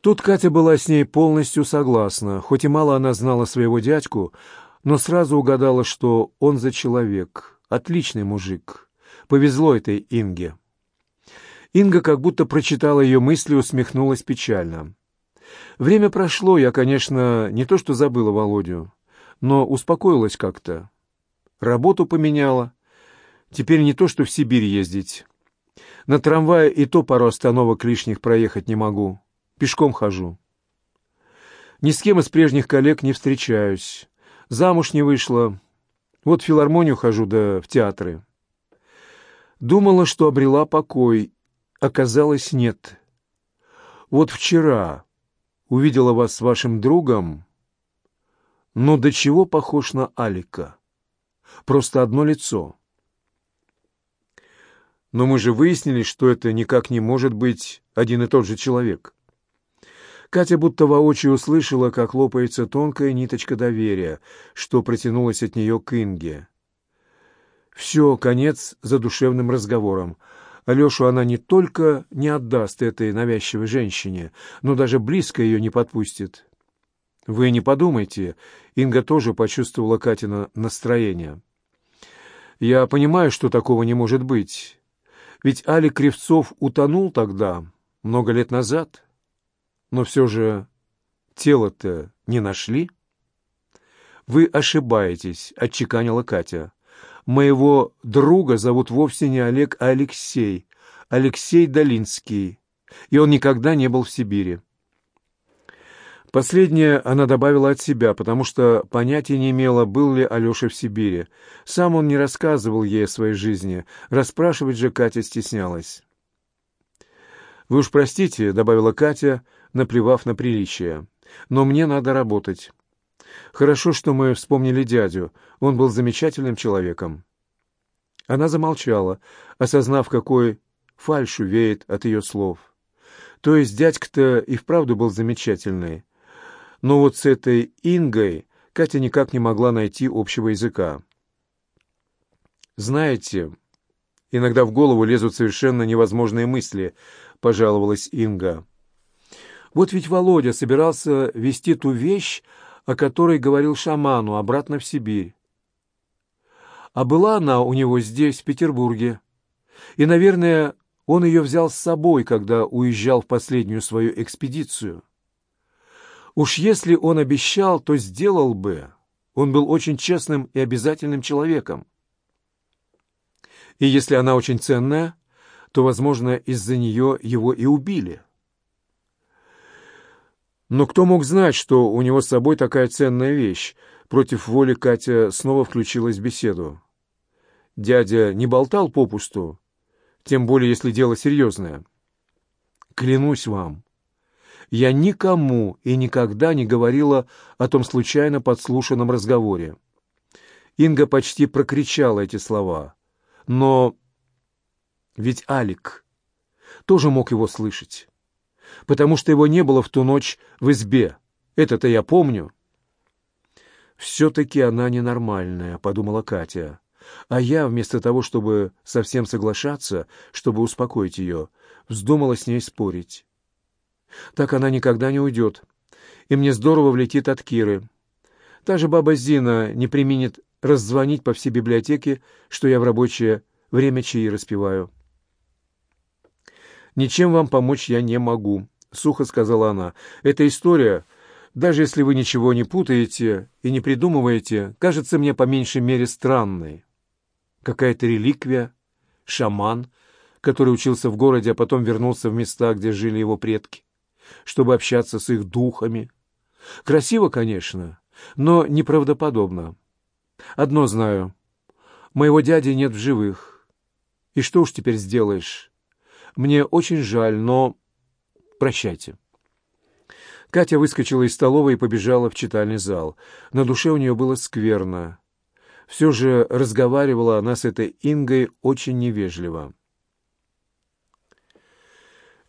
Тут Катя была с ней полностью согласна. Хоть и мало она знала своего дядьку, но сразу угадала, что он за человек. Отличный мужик. Повезло этой Инге. Инга как будто прочитала ее мысли и усмехнулась печально. Время прошло, я, конечно, не то что забыла Володю, но успокоилась как-то. Работу поменяла. Теперь не то что в Сибирь ездить. На трамвае и то пару остановок лишних проехать не могу. Пешком хожу. Ни с кем из прежних коллег не встречаюсь. Замуж не вышла. Вот в филармонию хожу, да в театры. Думала, что обрела покой. Оказалось, нет. Вот вчера увидела вас с вашим другом. Но до чего похож на Алика? Просто одно лицо. Но мы же выяснили, что это никак не может быть один и тот же человек. Катя будто воочию услышала, как лопается тонкая ниточка доверия, что протянулась от нее к Инге. Все, конец задушевным разговором. Алешу она не только не отдаст этой навязчивой женщине, но даже близко ее не подпустит. Вы не подумайте, Инга тоже почувствовала Катина настроение. Я понимаю, что такого не может быть. Ведь Алик Кривцов утонул тогда, много лет назад. Но все же тело-то не нашли. «Вы ошибаетесь», — отчеканила Катя. «Моего друга зовут вовсе не Олег, а Алексей. Алексей Долинский. И он никогда не был в Сибири». Последнее она добавила от себя, потому что понятия не имела, был ли Алеша в Сибири. Сам он не рассказывал ей о своей жизни. Расспрашивать же Катя стеснялась. «Вы уж простите», — добавила Катя, наплевав на приличие, — «но мне надо работать. Хорошо, что мы вспомнили дядю. Он был замечательным человеком». Она замолчала, осознав, какой фальшу веет от ее слов. То есть дядька-то и вправду был замечательный. Но вот с этой Ингой Катя никак не могла найти общего языка. «Знаете, иногда в голову лезут совершенно невозможные мысли», — пожаловалась Инга. «Вот ведь Володя собирался вести ту вещь, о которой говорил шаману, обратно в Сибирь. А была она у него здесь, в Петербурге. И, наверное, он ее взял с собой, когда уезжал в последнюю свою экспедицию. Уж если он обещал, то сделал бы. Он был очень честным и обязательным человеком. И если она очень ценная, то, возможно, из-за нее его и убили. Но кто мог знать, что у него с собой такая ценная вещь? Против воли Катя снова включилась в беседу. Дядя не болтал попусту, тем более, если дело серьезное. Клянусь вам, я никому и никогда не говорила о том случайно подслушанном разговоре. Инга почти прокричала эти слова. Но ведь Алик тоже мог его слышать, потому что его не было в ту ночь в избе. Это-то я помню. «Все-таки она ненормальная», — подумала Катя. А я, вместо того, чтобы совсем соглашаться, чтобы успокоить ее, вздумала с ней спорить. Так она никогда не уйдет, и мне здорово влетит от Киры. Та же баба Зина не применит раззвонить по всей библиотеке, что я в рабочее время чаи распеваю. «Ничем вам помочь я не могу», — сухо сказала она. «Эта история, даже если вы ничего не путаете и не придумываете, кажется мне по меньшей мере странной. Какая-то реликвия, шаман, который учился в городе, а потом вернулся в места, где жили его предки, чтобы общаться с их духами. Красиво, конечно, но неправдоподобно. Одно знаю — моего дяди нет в живых. И что уж теперь сделаешь?» Мне очень жаль, но... Прощайте». Катя выскочила из столовой и побежала в читальный зал. На душе у нее было скверно. Все же разговаривала она с этой Ингой очень невежливо.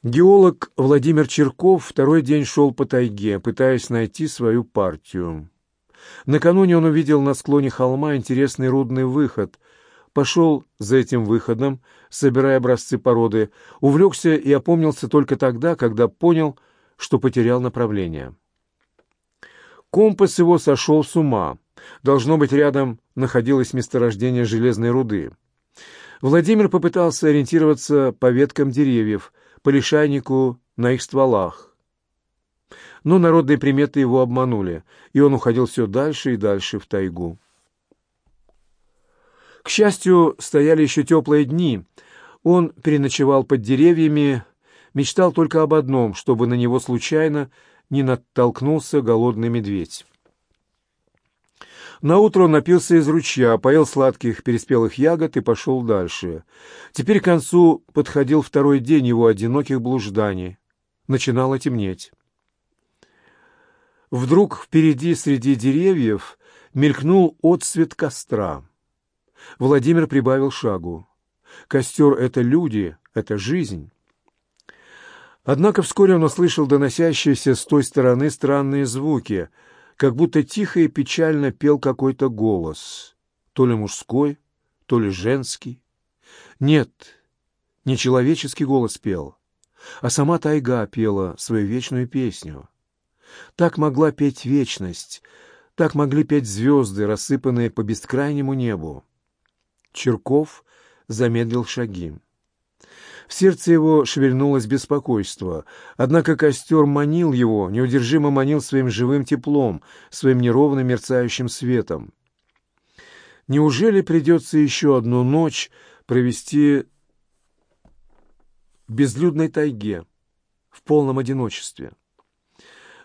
Геолог Владимир Черков второй день шел по тайге, пытаясь найти свою партию. Накануне он увидел на склоне холма интересный рудный выход — пошел за этим выходом, собирая образцы породы, увлекся и опомнился только тогда, когда понял, что потерял направление. Компас его сошел с ума. Должно быть, рядом находилось месторождение железной руды. Владимир попытался ориентироваться по веткам деревьев, по лишайнику на их стволах. Но народные приметы его обманули, и он уходил все дальше и дальше в тайгу. К счастью, стояли еще теплые дни. Он переночевал под деревьями, мечтал только об одном, чтобы на него случайно не натолкнулся голодный медведь. Наутро он напился из ручья, поел сладких переспелых ягод и пошел дальше. Теперь к концу подходил второй день его одиноких блужданий. Начинало темнеть. Вдруг впереди среди деревьев мелькнул отсвет костра. Владимир прибавил шагу. Костер — это люди, это жизнь. Однако вскоре он услышал доносящиеся с той стороны странные звуки, как будто тихо и печально пел какой-то голос, то ли мужской, то ли женский. Нет, не человеческий голос пел, а сама тайга пела свою вечную песню. Так могла петь вечность, так могли петь звезды, рассыпанные по бескрайнему небу. Черков замедлил шаги. В сердце его шевельнулось беспокойство, однако костер манил его, неудержимо манил своим живым теплом, своим неровным мерцающим светом. Неужели придется еще одну ночь провести в безлюдной тайге, в полном одиночестве?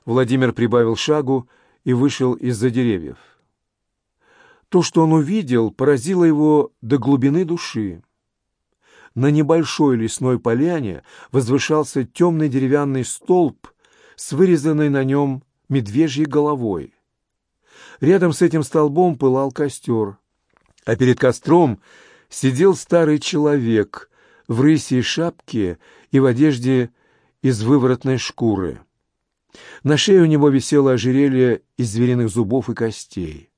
Владимир прибавил шагу и вышел из-за деревьев. То, что он увидел, поразило его до глубины души. На небольшой лесной поляне возвышался темный деревянный столб с вырезанной на нем медвежьей головой. Рядом с этим столбом пылал костер, а перед костром сидел старый человек в рысьей шапке и в одежде из выворотной шкуры. На шее у него висело ожерелье из звериных зубов и костей.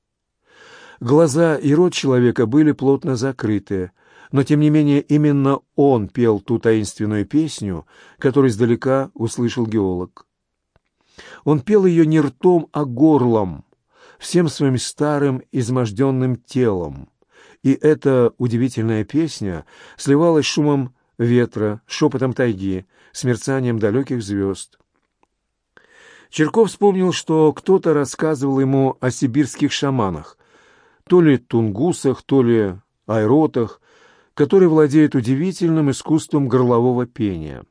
Глаза и рот человека были плотно закрыты, но тем не менее именно он пел ту таинственную песню, которую издалека услышал геолог. Он пел ее не ртом, а горлом, всем своим старым изможденным телом. И эта удивительная песня сливалась шумом ветра, шепотом тайги, с далеких звезд. Черков вспомнил, что кто-то рассказывал ему о сибирских шаманах, то ли тунгусах, то ли айротах, которые владеют удивительным искусством горлового пения.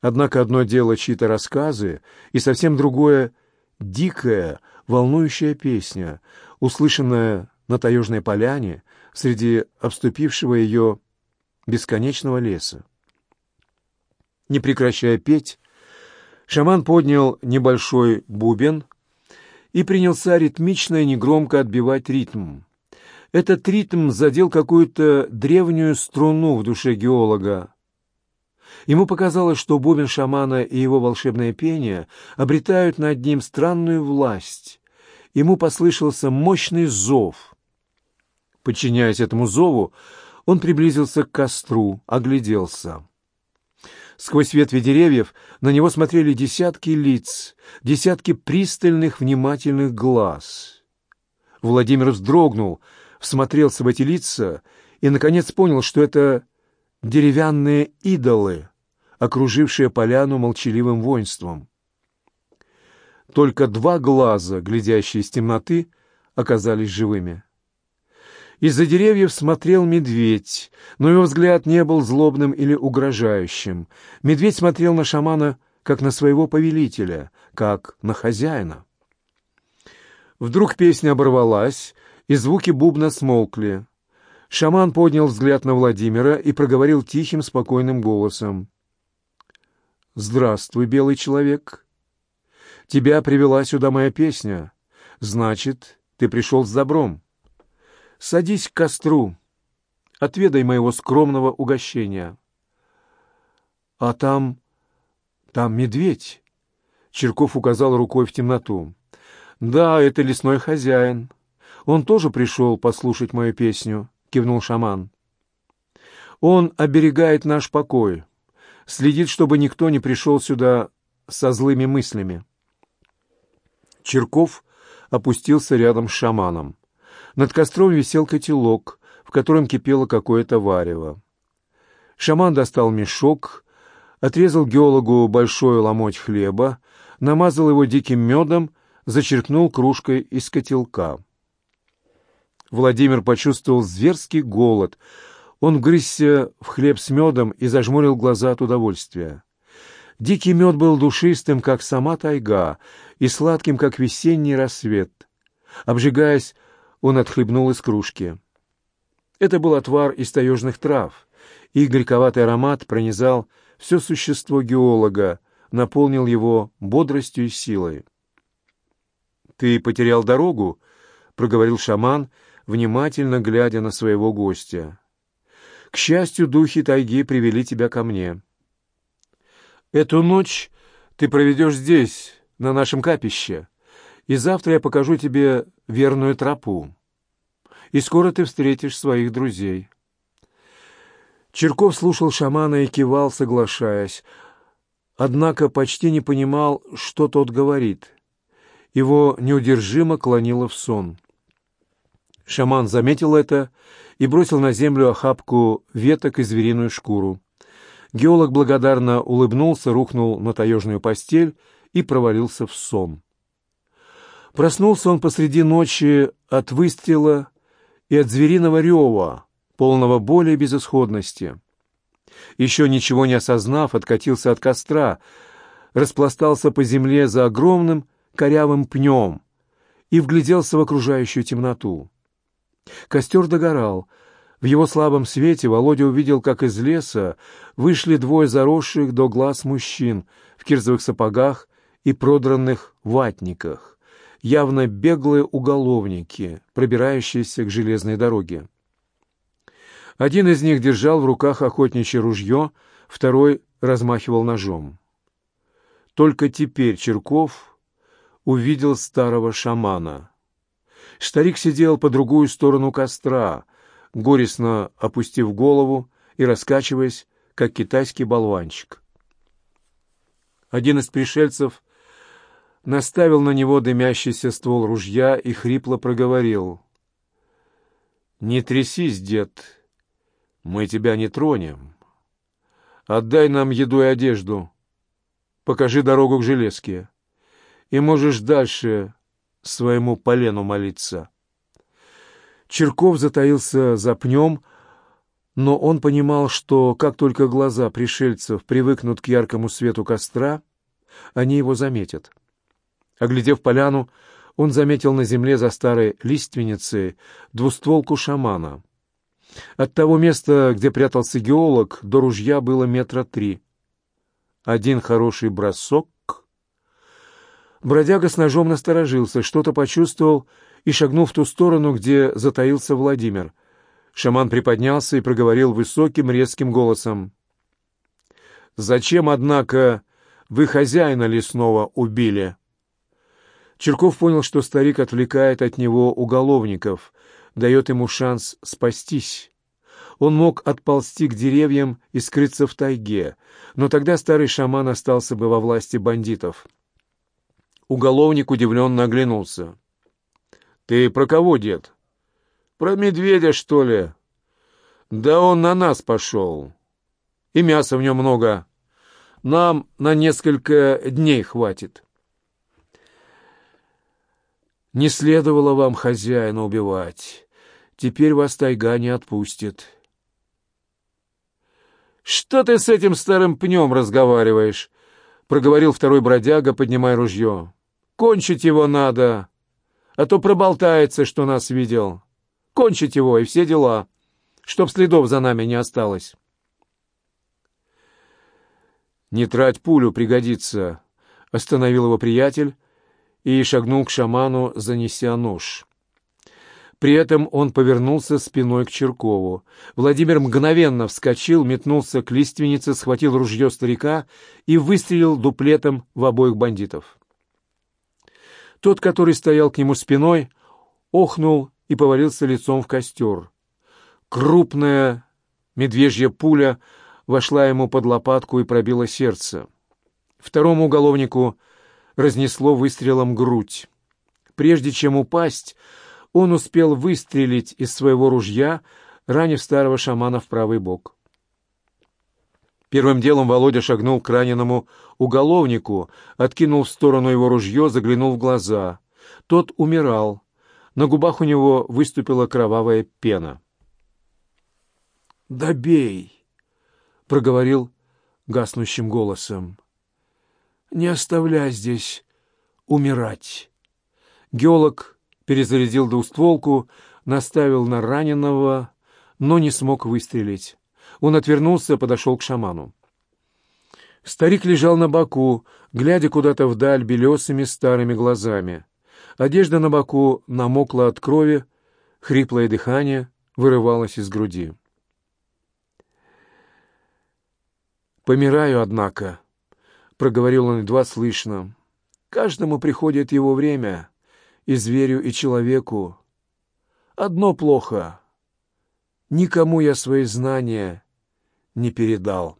Однако одно дело чьи-то рассказы, и совсем другое — дикая, волнующая песня, услышанная на таежной поляне среди обступившего ее бесконечного леса. Не прекращая петь, шаман поднял небольшой бубен и принялся ритмично и негромко отбивать ритм. Этот ритм задел какую-то древнюю струну в душе геолога. Ему показалось, что бубен шамана и его волшебное пение обретают над ним странную власть. Ему послышался мощный зов. Подчиняясь этому зову, он приблизился к костру, огляделся. Сквозь ветви деревьев на него смотрели десятки лиц, десятки пристальных внимательных глаз. Владимир вздрогнул — всмотрелся в эти лица и, наконец, понял, что это деревянные идолы, окружившие поляну молчаливым воинством. Только два глаза, глядящие из темноты, оказались живыми. Из-за деревьев смотрел медведь, но его взгляд не был злобным или угрожающим. Медведь смотрел на шамана как на своего повелителя, как на хозяина. Вдруг песня оборвалась, и звуки бубна смолкли. Шаман поднял взгляд на Владимира и проговорил тихим, спокойным голосом. «Здравствуй, белый человек. Тебя привела сюда моя песня. Значит, ты пришел с добром. Садись к костру, отведай моего скромного угощения». «А там... там медведь!» Черков указал рукой в темноту. «Да, это лесной хозяин. «Он тоже пришел послушать мою песню», — кивнул шаман. «Он оберегает наш покой, следит, чтобы никто не пришел сюда со злыми мыслями. Черков опустился рядом с шаманом. Над костром висел котелок, в котором кипело какое-то варево. Шаман достал мешок, отрезал геологу большой ломоть хлеба, намазал его диким медом, зачерпнул кружкой из котелка. Владимир почувствовал зверский голод. Он грызся в хлеб с медом и зажмурил глаза от удовольствия. Дикий мед был душистым, как сама тайга, и сладким, как весенний рассвет. Обжигаясь, он отхлебнул из кружки. Это был отвар из таежных трав. Их горьковатый аромат пронизал все существо геолога, наполнил его бодростью и силой. «Ты потерял дорогу?» — проговорил шаман, внимательно глядя на своего гостя. «К счастью, духи тайги привели тебя ко мне. Эту ночь ты проведешь здесь, на нашем капище, и завтра я покажу тебе верную тропу. И скоро ты встретишь своих друзей». Черков слушал шамана и кивал, соглашаясь, однако почти не понимал, что тот говорит. Его неудержимо клонило в сон. Шаман заметил это и бросил на землю охапку веток и звериную шкуру. Геолог благодарно улыбнулся, рухнул на таежную постель и провалился в сон. Проснулся он посреди ночи от выстрела и от звериного рева, полного боли и безысходности. Еще ничего не осознав, откатился от костра, распластался по земле за огромным корявым пнем и вгляделся в окружающую темноту. Костер догорал. В его слабом свете Володя увидел, как из леса вышли двое заросших до глаз мужчин в кирзовых сапогах и продранных ватниках, явно беглые уголовники, пробирающиеся к железной дороге. Один из них держал в руках охотничье ружье, второй размахивал ножом. Только теперь Черков увидел старого шамана. Старик сидел по другую сторону костра, горестно опустив голову и раскачиваясь, как китайский болванчик. Один из пришельцев наставил на него дымящийся ствол ружья и хрипло проговорил. «Не трясись, дед, мы тебя не тронем. Отдай нам еду и одежду. Покажи дорогу к железке. И можешь дальше своему полену молиться. Черков затаился за пнем, но он понимал, что как только глаза пришельцев привыкнут к яркому свету костра, они его заметят. Оглядев поляну, он заметил на земле за старой лиственницей двустволку шамана. От того места, где прятался геолог, до ружья было метра три. Один хороший бросок. Бродяга с ножом насторожился, что-то почувствовал и шагнул в ту сторону, где затаился Владимир. Шаман приподнялся и проговорил высоким резким голосом. «Зачем, однако, вы хозяина лесного убили?» Черков понял, что старик отвлекает от него уголовников, дает ему шанс спастись. Он мог отползти к деревьям и скрыться в тайге, но тогда старый шаман остался бы во власти бандитов. Уголовник удивленно оглянулся. «Ты про кого, дед?» «Про медведя, что ли?» «Да он на нас пошел. И мяса в нем много. Нам на несколько дней хватит». «Не следовало вам хозяина убивать». Теперь вас тайга не отпустит. «Что ты с этим старым пнем разговариваешь?» — проговорил второй бродяга, поднимая ружье. «Кончить его надо, а то проболтается, что нас видел. Кончить его и все дела, чтоб следов за нами не осталось». «Не трать пулю, пригодится», — остановил его приятель и шагнул к шаману, занеся нож. При этом он повернулся спиной к Черкову. Владимир мгновенно вскочил, метнулся к лиственнице, схватил ружье старика и выстрелил дуплетом в обоих бандитов. Тот, который стоял к нему спиной, охнул и повалился лицом в костер. Крупная медвежья пуля вошла ему под лопатку и пробила сердце. Второму уголовнику разнесло выстрелом грудь. Прежде чем упасть, он успел выстрелить из своего ружья, ранив старого шамана в правый бок. Первым делом Володя шагнул к раненому уголовнику, откинул в сторону его ружье, заглянул в глаза. Тот умирал. На губах у него выступила кровавая пена. «Добей!» — проговорил гаснущим голосом. «Не оставляй здесь умирать!» Геолог перезарядил двустволку, наставил на раненого, но не смог выстрелить. Он отвернулся, подошел к шаману. Старик лежал на боку, глядя куда-то вдаль белесыми старыми глазами. Одежда на боку намокла от крови, хриплое дыхание вырывалось из груди. «Помираю, однако», — проговорил он едва слышно. «Каждому приходит его время, и зверю, и человеку. Одно плохо. Никому я свои знания не передал.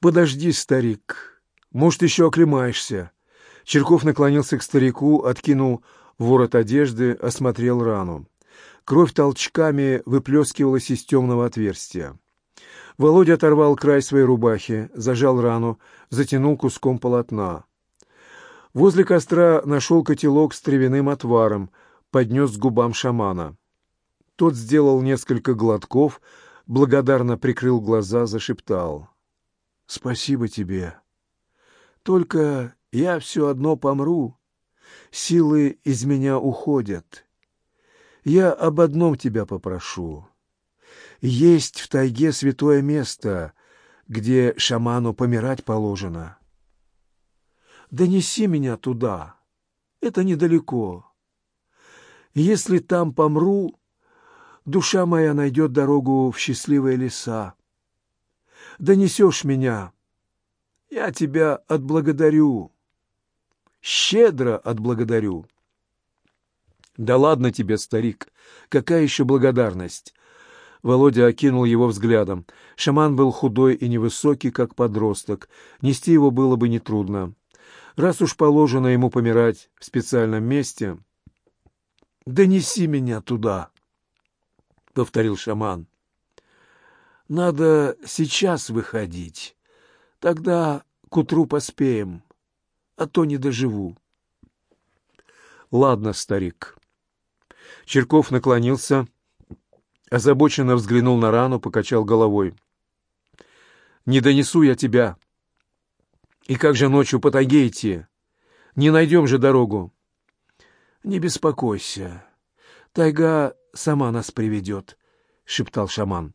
«Подожди, старик, может, еще оклемаешься». Черков наклонился к старику, откинул ворот одежды, осмотрел рану. Кровь толчками выплескивалась из темного отверстия. Володя оторвал край своей рубахи, зажал рану, затянул куском полотна. Возле костра нашел котелок с травяным отваром, поднес к губам шамана. Тот сделал несколько глотков, благодарно прикрыл глаза, зашептал. «Спасибо тебе. Только я все одно помру. Силы из меня уходят. Я об одном тебя попрошу. Есть в тайге святое место, где шаману помирать положено. Донеси меня туда. Это недалеко. Если там помру, душа моя найдет дорогу в счастливые леса. Донесешь меня, я тебя отблагодарю, щедро отблагодарю. Да ладно тебе, старик, какая еще благодарность? Володя окинул его взглядом. Шаман был худой и невысокий, как подросток. Нести его было бы нетрудно. Раз уж положено ему помирать в специальном месте, донеси меня туда. — повторил шаман. «Надо сейчас выходить. Тогда к утру поспеем, а то не доживу». «Ладно, старик». Черков наклонился, озабоченно взглянул на рану, покачал головой. «Не донесу я тебя. И как же ночью по тайге идти? Не найдем же дорогу». «Не беспокойся. Тайга сама нас приведет», — шептал шаман.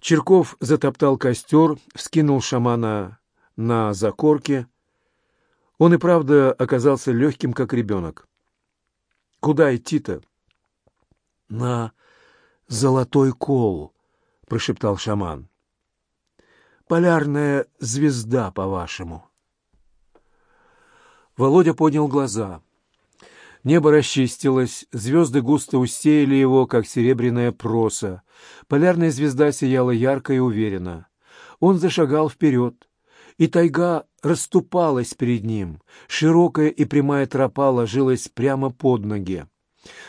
Черков затоптал костер, вскинул шамана на закорке. Он и правда оказался легким, как ребенок. «Куда идти-то?» «На золотой кол», — прошептал шаман. «Полярная звезда, по-вашему». Володя поднял глаза — Небо расчистилось, звезды густо усеяли его, как серебряная проса. Полярная звезда сияла ярко и уверенно. Он зашагал вперед, и тайга расступалась перед ним. Широкая и прямая тропа ложилась прямо под ноги.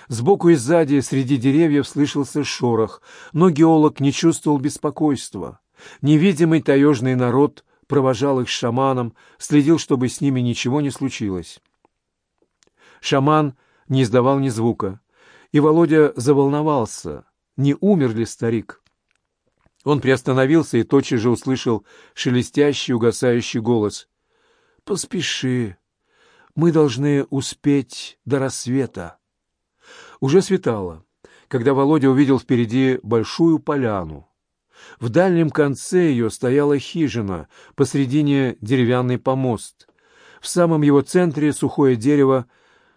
Сбоку и сзади среди деревьев слышался шорох, но геолог не чувствовал беспокойства. Невидимый таежный народ провожал их шаманом, следил, чтобы с ними ничего не случилось. Шаман не издавал ни звука, и Володя заволновался, не умер ли старик. Он приостановился и тотчас же услышал шелестящий, угасающий голос. «Поспеши, мы должны успеть до рассвета». Уже светало, когда Володя увидел впереди большую поляну. В дальнем конце ее стояла хижина, посредине деревянный помост. В самом его центре сухое дерево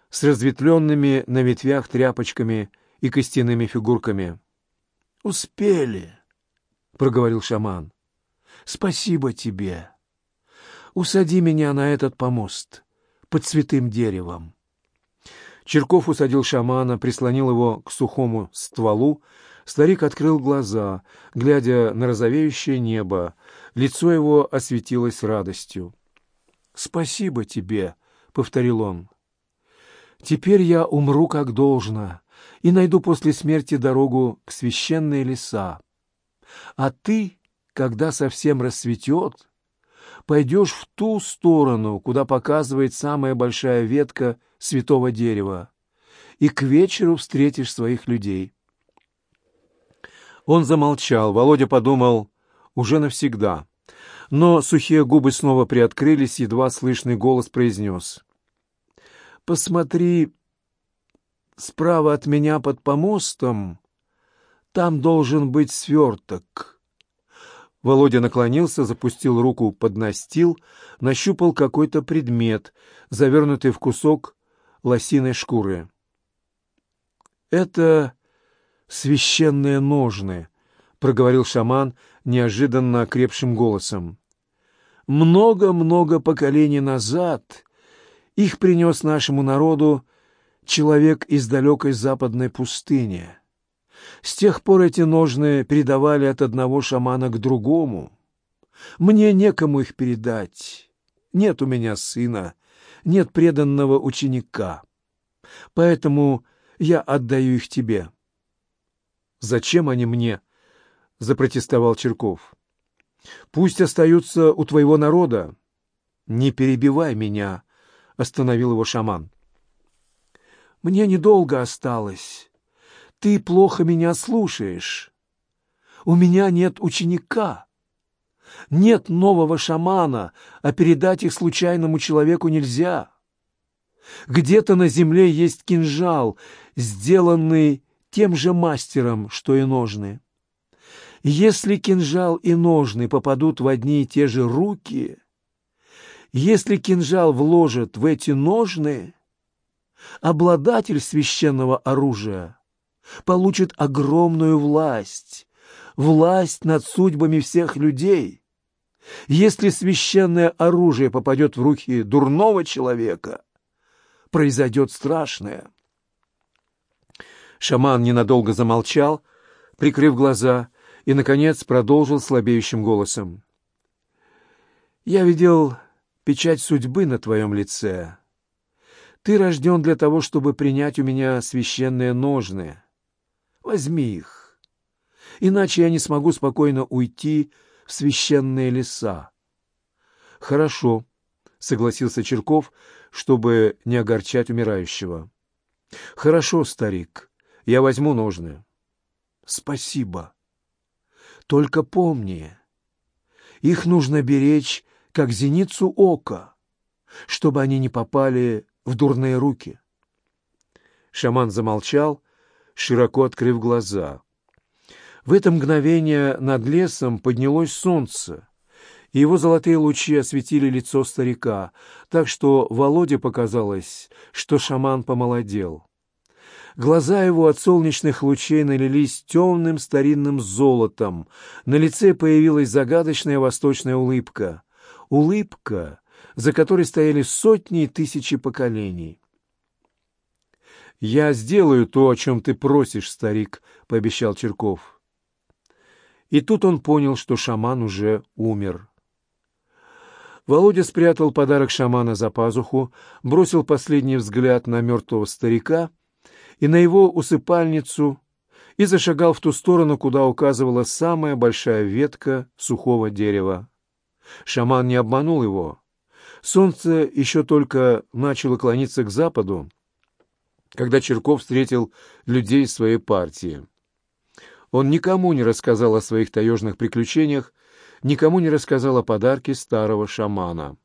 с разветвленными на ветвях тряпочками и костяными фигурками. «Успели», — проговорил шаман. «Спасибо тебе. Усади меня на этот помост под святым деревом». Черков усадил шамана, прислонил его к сухому стволу. Старик открыл глаза, глядя на розовеющее небо. Лицо его осветилось радостью. «Спасибо тебе», — повторил он. «Теперь я умру как должно и найду после смерти дорогу к священные леса. А ты, когда совсем рассветет, пойдешь в ту сторону, куда показывает самая большая ветка святого дерева, и к вечеру встретишь своих людей». Он замолчал. Володя подумал, уже навсегда. Но сухие губы снова приоткрылись, едва слышный голос произнес. «Посмотри справа от меня под помостом. Там должен быть сверток». Володя наклонился, запустил руку под настил, нащупал какой-то предмет, завернутый в кусок лосиной шкуры. «Это священные ножны», — проговорил шаман неожиданно окрепшим голосом. «Много-много поколений назад их принес нашему народу человек из далекой западной пустыни. С тех пор эти ножны передавали от одного шамана к другому. Мне некому их передать. Нет у меня сына, нет преданного ученика. Поэтому я отдаю их тебе». «Зачем они мне?» — запротестовал Черков. «Пусть остаются у твоего народа». «Не перебивай меня», — остановил его шаман. «Мне недолго осталось. Ты плохо меня слушаешь. У меня нет ученика. Нет нового шамана, а передать их случайному человеку нельзя. Где-то на земле есть кинжал, сделанный тем же мастером, что и ножны. Если кинжал и ножны попадут в одни и те же руки, если кинжал вложат в эти ножны, обладатель священного оружия получит огромную власть, власть над судьбами всех людей. Если священное оружие попадет в руки дурного человека, произойдет страшное. Шаман ненадолго замолчал, прикрыв глаза, и, наконец, продолжил слабеющим голосом. «Я видел печать судьбы на твоем лице. Ты рожден для того, чтобы принять у меня священные ножны. Возьми их, иначе я не смогу спокойно уйти в священные леса». «Хорошо», — согласился Черков, чтобы не огорчать умирающего. «Хорошо, старик». Я возьму ножны. Спасибо. Только помни, их нужно беречь, как зеницу ока, чтобы они не попали в дурные руки. Шаман замолчал, широко открыв глаза. В это мгновение над лесом поднялось солнце, и его золотые лучи осветили лицо старика, так что Володе показалось, что шаман помолодел. Глаза его от солнечных лучей налились темным старинным золотом. На лице появилась загадочная восточная улыбка. Улыбка, за которой стояли сотни и тысячи поколений. «Я сделаю то, о чем ты просишь, старик», — пообещал Черков. И тут он понял, что шаман уже умер. Володя спрятал подарок шамана за пазуху, бросил последний взгляд на мертвого старика — и на его усыпальницу и зашагал в ту сторону, куда указывала самая большая ветка сухого дерева. Шаман не обманул его. Солнце еще только начало клониться к западу, когда Черков встретил людей своей партии. Он никому не рассказал о своих таежных приключениях, никому не рассказал о подарке старого шамана.